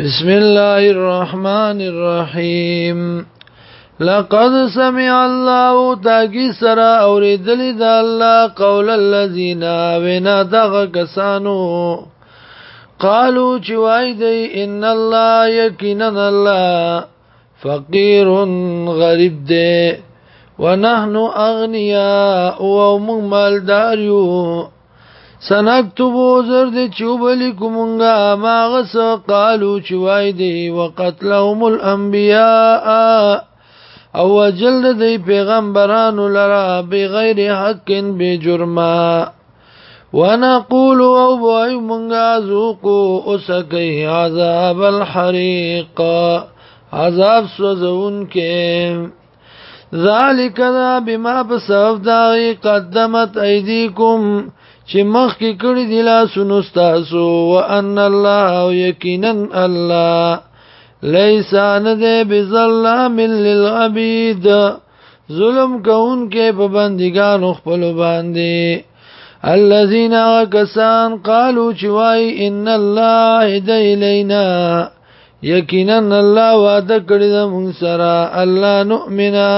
بسم الله الرحمن الرحيم لقد سمع الله تاكي سرا اوریدل د الله قول الذين ونا دغ کسانو قالوا چوای دی ان الله یقینا الله فقير غریب دی ونحن اغنياء ومن مالداريو سنكتبو زر دي چوبلي کومنګا ماغس قالو چوای دي وقتلهم الانبياء او وجل دي پیغمبرانو لرا بغیر حق به جرما ونقول او بوای مونږه ذوقو اوسکه عذاب الحريق عذاب سوزون کې ذالک ذا بما بسبب دا قدمت ایدیکم چې مخ کې کړي دي لا سنستاسو وان الله یقینا الله ليس ان بظلام للعبيد ظلم کون کې په بندګانو خپل باندې الذين كسان قالوا چوي ان الله هد الينا یقینا الله وعده کړی د مونږ سره الله نؤمنا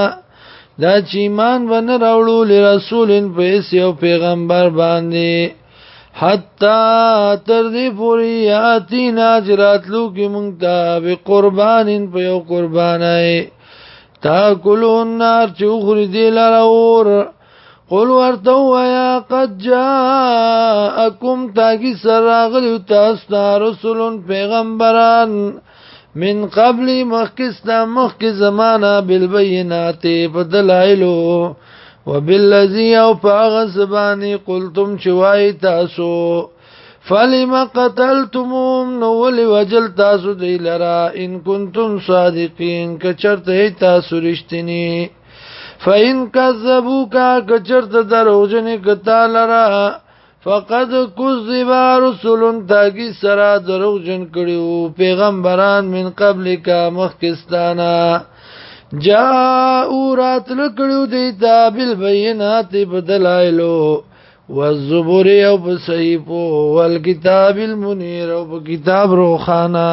دا چې ایمان و نه راوړو لرسولین پیس یو پیغمبر باندې حتا تر دې پوری آتی ناجرات لو کې مونږ ته به قربانین په یو قربانای تا کلون نار چې خوري دی لراور قل ورته وایا قد جاءکم تاګي سراغلی تاسو رسولون پیغمبران من قبل مخکستا مخک زمانہ بالبینات بدلائلو وبالذي او فغسبانی قلتم شوای تاسو فلما قتلتموم نو ولی وجل تاسو دی لرا ان کنتم صادقین کچرته تاسو رښتینی فإن كذبوك كجرت دروجن کتا لرا فقد كذب رسل تاګي سره دروغ جن کړیو پیغمبران من قبل کا مخکستانا جاءو راتل کړیو دیتا بل بینات بدلایلو والزبور او صحیفو والکتاب المنیر او کتاب روخانه